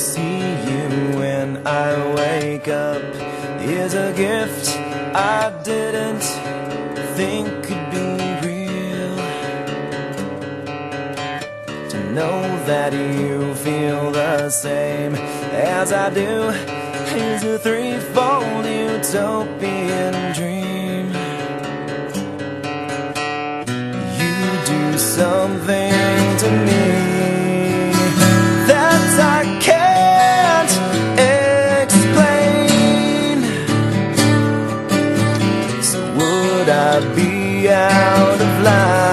see you when I wake up is a gift I didn't think could be real. To know that you feel the same as I do is a threefold utopian dream. You do something. Be out of line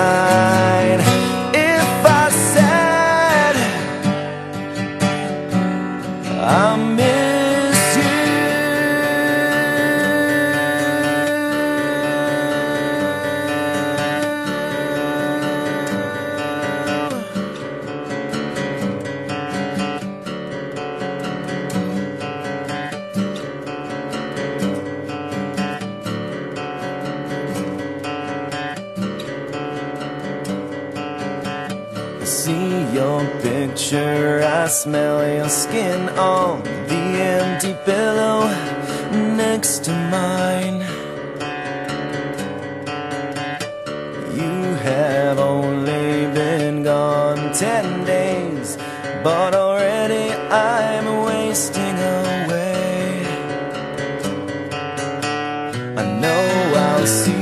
see your picture, I smell your skin on the empty pillow next to mine. You have only been gone ten days, but already I'm wasting away. I know I'll see